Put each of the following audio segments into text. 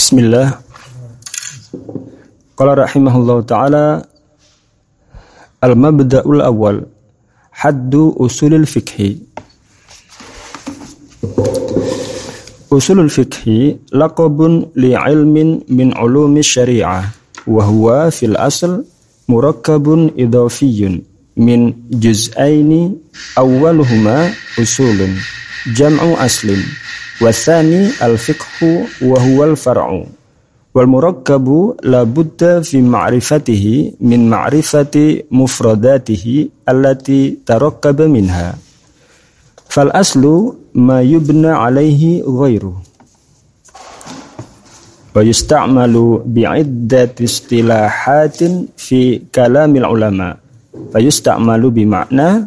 Bismillah. Qala rahimahullahu taala Al-mabda'ul awal Haddu usulul fikhi Usulul fikhi laqabun li'ilmin min ulumi syari'ah wa huwa fil asl murakkabun idhafiyun min juz'aini awwaluhuma usulun jam'u aslin wa thani al-fiqhu wa huwa al-far'u wal murakkabu la budda fi ma'rifatihi min ma'rifati mufradatihi allati tarakkaba minha. Fal aslu ma yubna alaihi ghairu wa yusta'malu bi'iddati istilahatin fi kalamil ulama. Fa yusta'malu bi makna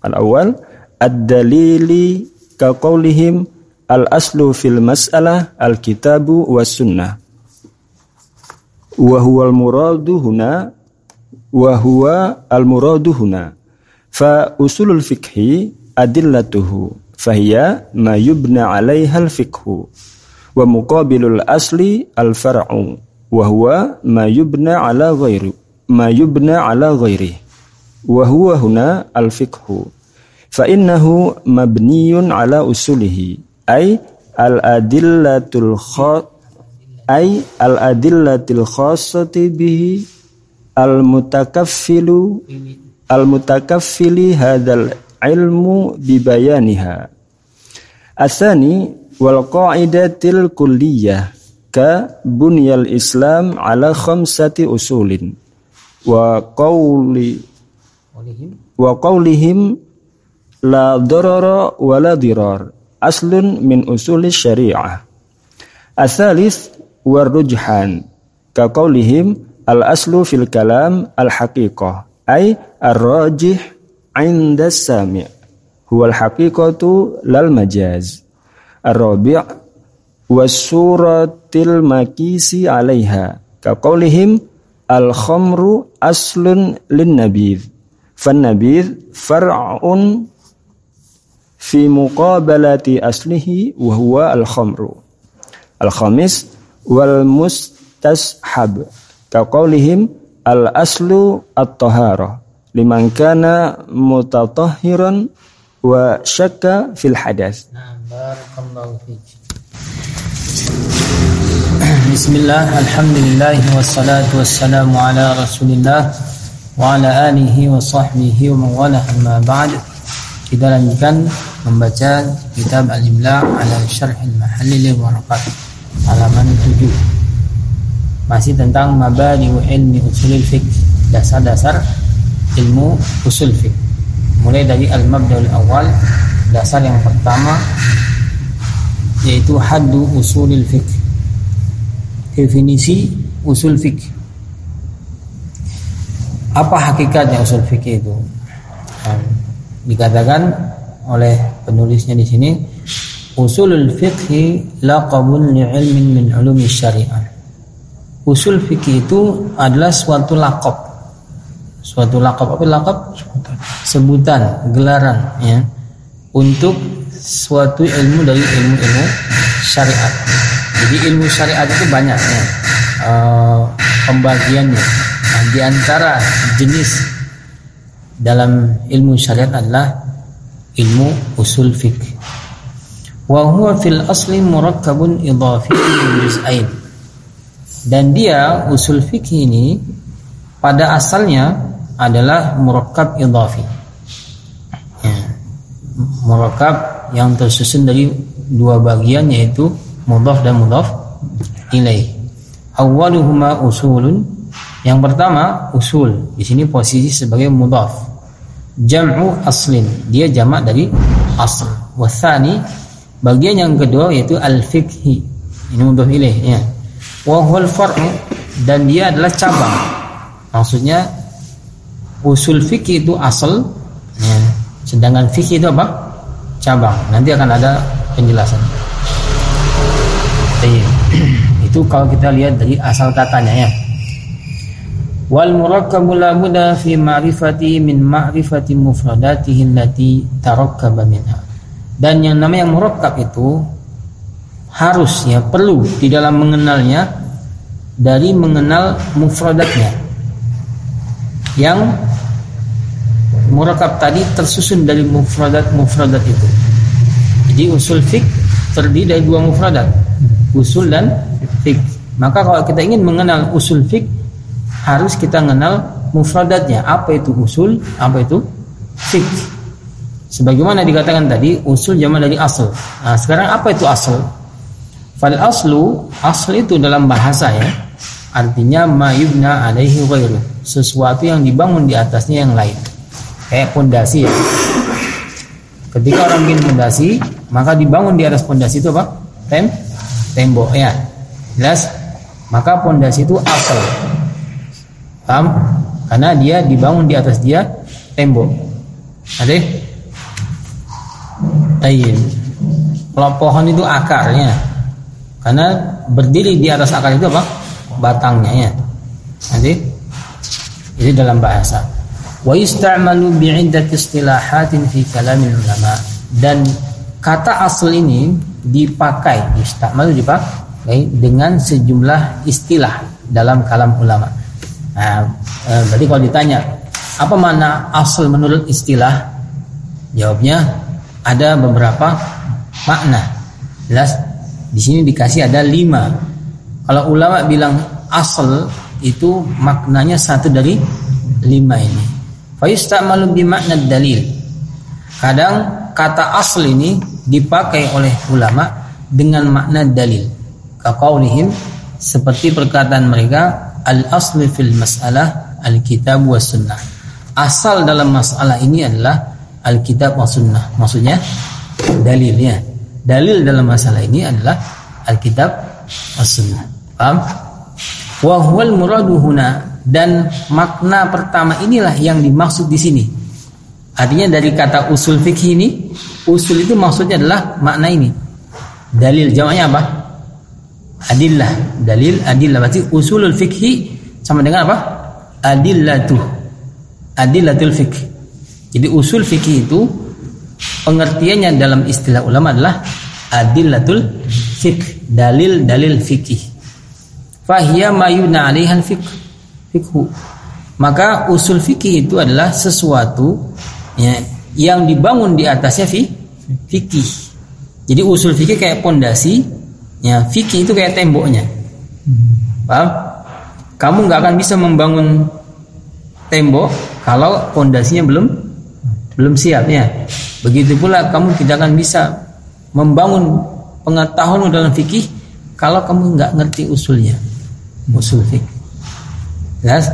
al awal ad-dalili ka qawlihim al aslu fil mas'alah al kitabu was sunnah. Wa huwa al muradu huna wa huwa al muradu huna. Fa usulul fiqhi adillatuhu fahiya ma yubna 'alaiha al fiqhu wa muqabilul asli al far'u wa huwa ma yubna 'ala ghairi ma yubna 'ala ghairi wa huwa huna al fiqhu fa innahu mabniyun 'ala usulihi ay al adillatul ay al adillatil khassati bihi al mutakaffilu al mutakaffili hadzal ilmu bibayaniha. Asani wal qa'idatil kulliyah ka bunyal islam ala khamsati usulin. Wa qawli wa qawlihim la darara wa la dirar aslun min usuli syariah Asalis warrujhan ka qaulihim al aslu fil kalam al haqiqah ay ar rajih 'inda sami' huwa al haqiqatu lal majaz ar rabi' was suratil makisi 'alaiha ka qaulihim al khamru aslun lin nabidh fan nabidh far'un fi muqabalati aslihi wa huwa al khamru al khamis wal mustashab kaqaulihim al aslu at-tahara liman kana mutatahhiran wa syakka fil hadas. barakallahu Bismillah, alhamdulillah, Kita lanjutkan membaca kitab Al-Imla ala syarh al-mahalli li waraqat halaman 7 masih tentang mabadi ilmi usulil fiqh dasar-dasar ilmu usul fiqh. Mulai dari al-mabdaul awal dasar yang pertama yaitu haddu usulil fiqh. Definisi usul fiqh. Apa hakikatnya usul fiqh itu dikatakan oleh penulisnya di sini Usulul fiqhi laqabun li'ilmin min ulumi syariah. Usul fikih itu adalah suatu lakop. Suatu lakop apa lakop? Sebutan, gelaran ya. Untuk suatu ilmu dari ilmu-ilmu syariat. Jadi ilmu syariat itu banyak ya. Uh, pembagiannya. Nah, di antara jenis dalam ilmu syariat adalah ilmu usul fikih wa huwa fil asli murakkabun idhafi juz'ain. Dan dia usul fikih ini pada asalnya adalah murakkab idhafi. Ya. murakkab yang tersusun dari dua bagian yaitu mudhaf dan mudhaf ilaih. Awwaluhuma usulun. Yang pertama usul. Di sini posisi sebagai mudhaf jam'u aslin dia jamak dari asl wasani Bagian yang kedua yaitu al-fiqhi. Ini mudhaf ilaih ya. Wa huwal far'u dan dia adalah cabang. Maksudnya usul fikih itu asal ya. Sedangkan fikih itu apa? Cabang. Nanti akan ada penjelasan. Iya. itu kalau kita lihat dari asal katanya ya. Wal murakkabu la muda fi ma'rifati min ma'rifati mufradatihi allati tarakkaba minha dan yang namanya murakkab itu harus ya perlu di dalam mengenalnya dari mengenal mufradatnya yang murakab tadi tersusun dari mufradat-mufradat itu. Jadi usul fik terdiri dari dua mufradat, usul dan fik. Maka kalau kita ingin mengenal usul fik harus kita mengenal mufradatnya. Apa itu usul? Apa itu fik? Sebagaimana dikatakan tadi, usul zaman dari asal. Nah, sekarang apa itu asal? Fal aslu, asal itu dalam bahasa ya, artinya mayubna alaihi ghairu, sesuatu yang dibangun di atasnya yang lain. Kayak pondasi ya. Ketika orang bikin pondasi, maka dibangun di atas pondasi itu apa? Tem tembok ya. Jelas? Maka pondasi itu asal. Paham? Karena dia dibangun di atas dia tembok. Ada? Tayyib. Kalau pohon itu akarnya. Karena berdiri di atas akar itu apa? Batangnya ya. Nanti ini dalam bahasa. Wa yusta'malu bi'iddati istilahatin fi kalamil ulama. Dan kata asal ini dipakai, yusta'malu dipakai dengan sejumlah istilah dalam kalam ulama. Nah, eh, berarti kalau ditanya apa mana asal menurut istilah? Jawabnya ada beberapa makna. Jelas di sini dikasih ada lima. Kalau ulama bilang asal itu maknanya satu dari lima ini. Fayustamalu makna dalil. Kadang kata asal ini dipakai oleh ulama dengan makna dalil. Kaqaulihim seperti perkataan mereka al asli fil masalah al kitab was sunnah. Asal dalam masalah ini adalah Alkitab wa Sunnah. Maksudnya dalilnya. Dalil dalam masalah ini adalah Alkitab wa Sunnah. Paham? Wa huwal muradu huna dan makna pertama inilah yang dimaksud di sini. Artinya dari kata usul fikih ini, usul itu maksudnya adalah makna ini. Dalil jamaknya apa? Adillah. Dalil adillah berarti usulul fikhi sama dengan apa? Adillatu. Adillatul fikih. Jadi usul fikih itu pengertiannya dalam istilah ulama adalah adillatul fikih, dalil-dalil fikih. Fahiyya mayuna 'alaiha fikh. Fikhu. Maka usul fikih itu adalah sesuatu ya, yang dibangun di atasnya fi, fikih. Jadi usul fikih kayak pondasi, ya fikih itu kayak temboknya. Paham? Kamu nggak akan bisa membangun tembok kalau pondasinya belum belum siap ya. Begitu pula kamu tidak akan bisa membangun pengetahuan dalam fikih kalau kamu nggak ngerti usulnya, usul fikih. Jelas?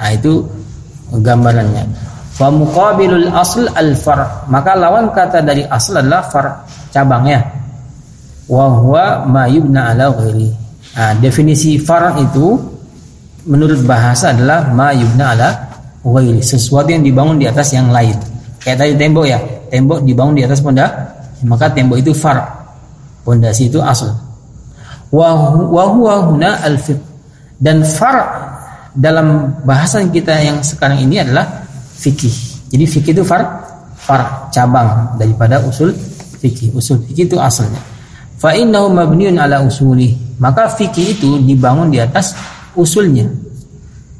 Nah, itu gambarannya. Wa muqabilul asl al far. Maka lawan kata dari asl adalah far, cabangnya. Wa huwa ma yubna ala ghairi. Nah, definisi far itu menurut bahasa adalah ma yubna ala ghairi, sesuatu yang dibangun di atas yang lain. Kayak tadi tembok ya, tembok dibangun di atas pondasi, maka tembok itu far. Pondasi itu asal. Wa huwa huna al Dan far dalam bahasan kita yang sekarang ini adalah fikih. Jadi fikih itu far far cabang daripada usul fikih. Usul fikih itu asalnya. Fa innahu mabniun ala usuli. Maka fikih itu dibangun di atas usulnya.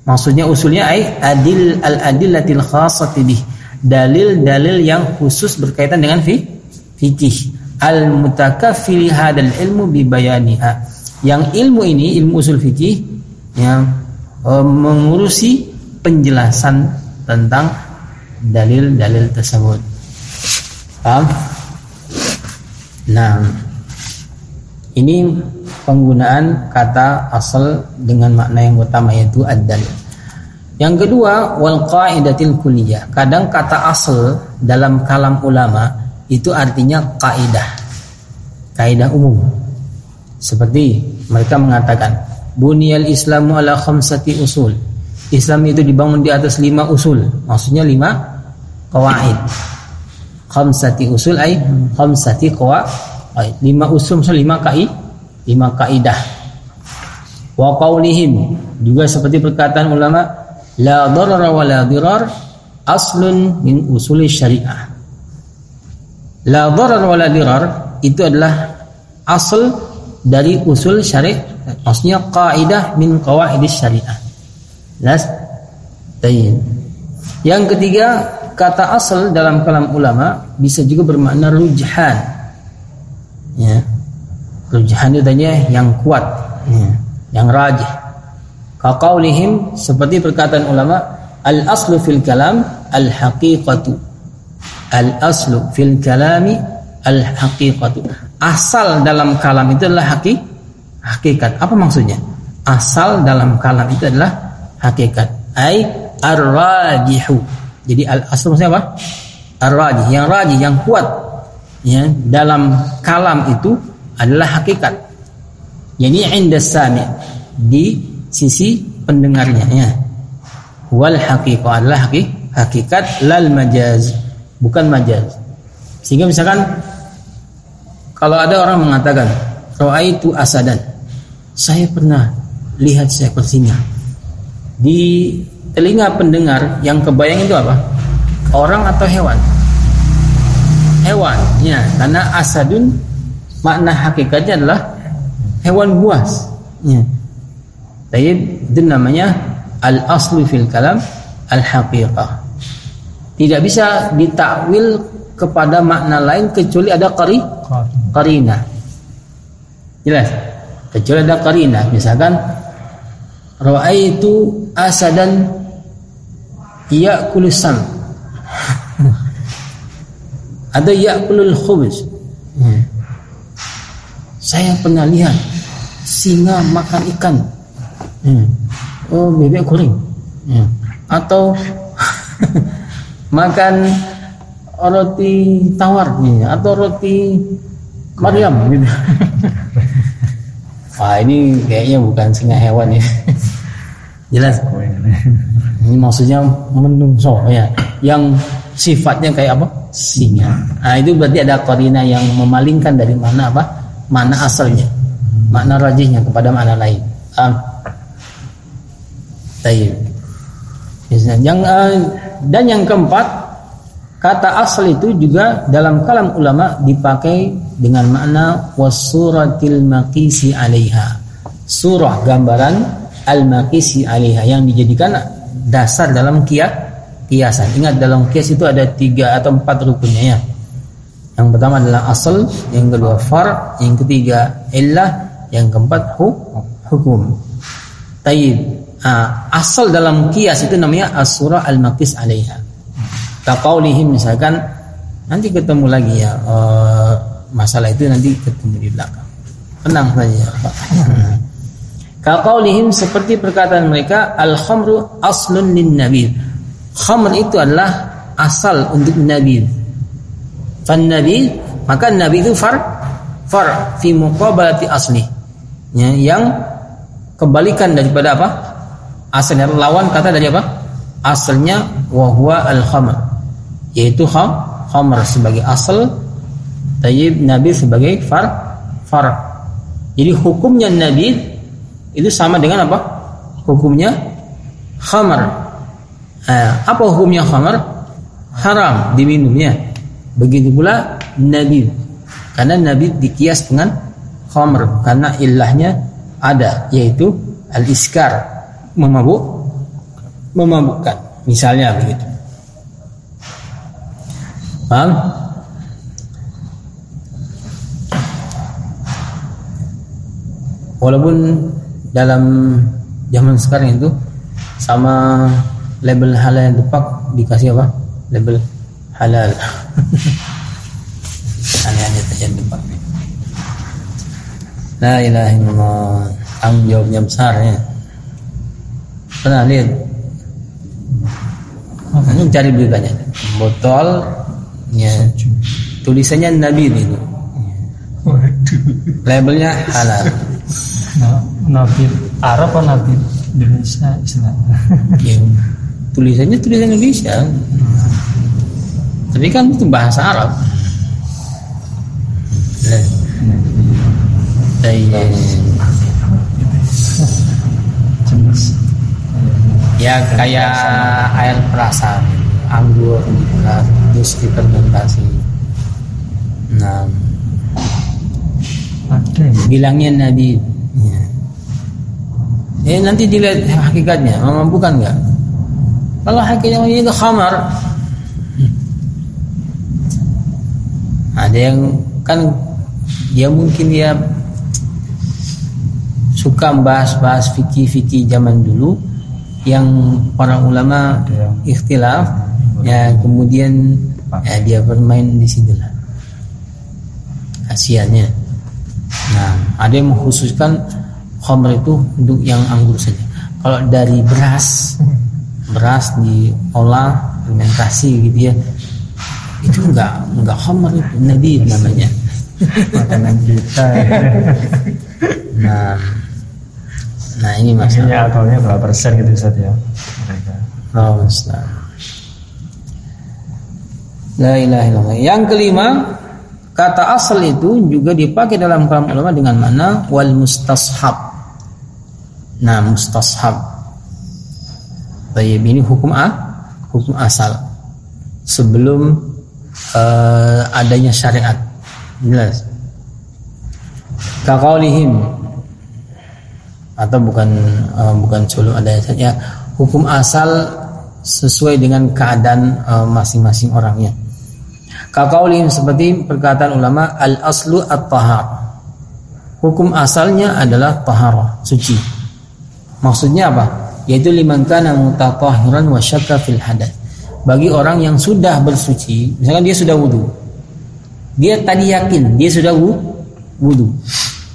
Maksudnya usulnya ay adil al adillatil khassati bih. Dalil-dalil yang khusus berkaitan dengan fi fikih. Al mutakaffil hadal ilmu bi bayaniha. Yang ilmu ini ilmu usul fikih yang e, mengurusi penjelasan tentang dalil-dalil tersebut. Paham? Nah ini penggunaan kata asal dengan makna yang utama yaitu ad-dalil yang kedua, wal qaidatil kulliyah. Kadang kata asal dalam kalam ulama itu artinya kaidah. Kaidah umum. Seperti mereka mengatakan, bunyal Islamu ala khamsati usul. Islam itu dibangun di atas lima usul. Maksudnya lima kawaid. Khamsati usul ay khamsati qawaid. Lima usul lima kai lima kaidah. Wa qaulihim juga seperti perkataan ulama la darara wa la dirar aslun min usuli syariah. La darar wa la dirar itu adalah asal dari usul syariah maksudnya kaidah min qawaidis syariah jelas Tayyib. yang ketiga kata asal dalam kalam ulama bisa juga bermakna rujhan ya. Rujhan itu tanya yang kuat ya. yang rajih. Kaqaulihim seperti perkataan ulama al aslu fil kalam al haqiqatu al aslu fil kalami al haqiqatu asal dalam kalam itu adalah haki, hakikat. Apa maksudnya? Asal dalam kalam itu adalah hakikat. Ai ar-rajihu. Jadi al asal maksudnya apa? Ar-rajih yang rajih yang kuat ya dalam kalam itu adalah hakikat. Jadi inda sami di sisi pendengarnya ya. Wal haqiqah adalah hakikat lal majaz bukan majaz. Sehingga misalkan kalau ada orang mengatakan itu asadan. Saya pernah lihat seekor singa. Di telinga pendengar yang kebayang itu apa? Orang atau hewan hewan ya karena asadun makna hakikatnya adalah hewan buas ya tapi itu namanya al aslu fil kalam al haqiqah tidak bisa ditakwil kepada makna lain kecuali ada qari qarina. Jelas? Kecuali ada qarina. Misalkan raaitu asadan ya'kulu sam. Ada ya'kulul khubz. Hmm. Saya pernah lihat singa makan ikan. Hmm. Oh, bebek goreng. Hmm. Atau makan roti tawar nih atau roti Maryam gitu. Wah ini kayaknya bukan singa hewan ya. Jelas. Ini maksudnya menungso ya. Yang sifatnya kayak apa? Singa. Nah itu berarti ada korina yang memalingkan dari mana apa? Mana asalnya? Makna rajihnya kepada mana lain. Ah. Yang uh, dan yang keempat, kata asal itu juga dalam kalam ulama dipakai dengan makna wasuratil maqisi alaiha. Surah gambaran al-maqisi alaiha yang dijadikan dasar dalam kias kiasan. Ingat dalam kias itu ada tiga atau empat rukunnya ya. Yang pertama adalah asal, yang kedua far, yang ketiga illah, yang keempat hu, hukum. Tayyib uh, asal dalam kias itu namanya as-surah al-maqis alaiha. Kaqaulihim misalkan nanti ketemu lagi ya uh, masalah itu nanti ketemu di belakang. Tenang saja Pak. Kaqaulihim seperti perkataan mereka al-khamru aslun lin nabi. Khamr itu adalah asal untuk nabi. Fan nabi maka nabi itu far far fi muqabalati asli. Ya, yang kebalikan daripada apa? asalnya lawan kata dari apa? Asalnya wahwa al khamr yaitu kham, khamr sebagai asal tayyib nabi sebagai far far. Jadi hukumnya nabi itu sama dengan apa? Hukumnya khamr. Eh, apa hukumnya khamr? Haram diminumnya. Begitu pula nabi. Karena nabi dikias dengan khamr karena ilahnya ada yaitu al-iskar memabuk memabukkan misalnya begitu paham walaupun dalam zaman sekarang itu sama label halal yang tepat dikasih apa? Label halal. Aneh-aneh saja tepat La ilaha illallah. Tanggung jawabnya besar ya. Pernah lihat? Ini cari beritanya botol ya tulisannya Nabi itu labelnya halal. Nabi Arab atau Nabi Indonesia? Islam. Ya, tulisannya tulisan Indonesia tapi kan itu bahasa Arab nah. Iya ya kayak air perasa anggur terus difermentasi nah Ada. bilangnya Nabi. Ya. Eh nanti dilihat hakikatnya, memampukan nggak? Kalau hakikatnya itu khamar, ada yang kan dia mungkin dia suka bahas-bahas fikih-fikih zaman dulu yang para ulama ikhtilaf ya kemudian ya, dia bermain di situ lah. Kasihannya. Nah ada yang mengkhususkan khamr itu untuk yang anggur saja. Kalau dari beras beras diolah fermentasi gitu ya itu enggak enggak khamr itu nabi namanya Makanan kita. nah nah ini masalah Maksudnya alkoholnya berapa persen gitu Ustaz ya? Mereka. Oh, Ustaz. La ilaha illallah. Yang kelima, kata asal itu juga dipakai dalam kalam ulama dengan mana wal mustashab. Nah, mustashab. Baik, ini hukum A, hukum asal. Sebelum eh, adanya syariat. Jelas. Kaqaulihim atau bukan eh, bukan sebelum adanya syariat. Hukum asal sesuai dengan keadaan eh, masing-masing orangnya. Kaqaulihim seperti perkataan ulama al aslu at tahar. Hukum asalnya adalah taharah, suci. Maksudnya apa? Yaitu liman kana mutatahhiran wa syakka fil hadath. Bagi orang yang sudah bersuci, misalkan dia sudah wudhu. Dia tadi yakin dia sudah wu- wudhu.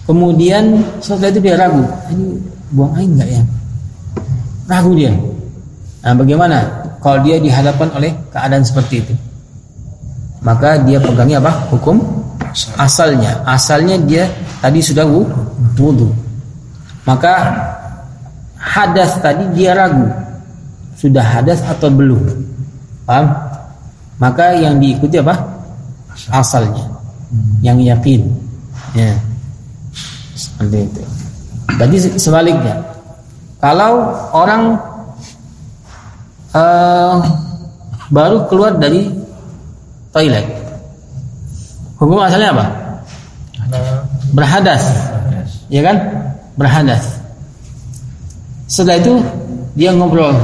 Kemudian setelah itu dia ragu, ini buang air enggak ya? Ragu dia. Nah, bagaimana kalau dia dihadapkan oleh keadaan seperti itu? Maka dia pegangnya apa? Hukum asalnya. Asalnya dia tadi sudah wu- wudhu. Maka hadas tadi dia ragu. Sudah hadas atau belum? Paham? Maka yang diikuti apa? Asalnya. Yang yakin. Ya. Seperti itu. Jadi sebaliknya. Kalau orang eh, baru keluar dari toilet. Hukum asalnya apa? Berhadas. Ya kan? Berhadas. Setelah itu dia ngobrol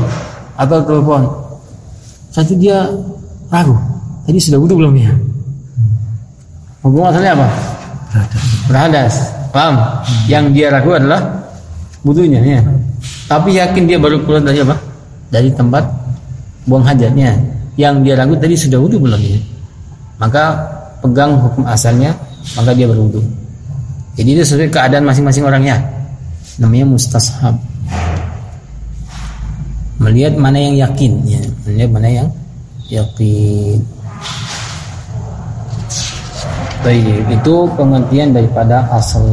atau telepon. Satu dia ragu. Tadi sudah wudhu belum ya? Hukum asalnya apa? Berhadas. Paham? Yang dia ragu adalah wudhunya ya. Tapi yakin dia baru keluar dari apa? Dari tempat buang hajatnya. Yang dia ragu tadi sudah wudhu belum ya? Maka pegang hukum asalnya, maka dia berwudhu. Jadi itu sesuai keadaan masing-masing orangnya. Namanya mustashab. Melihat mana yang yakin, ya. melihat mana yang yakin. Baik, itu pengertian daripada asal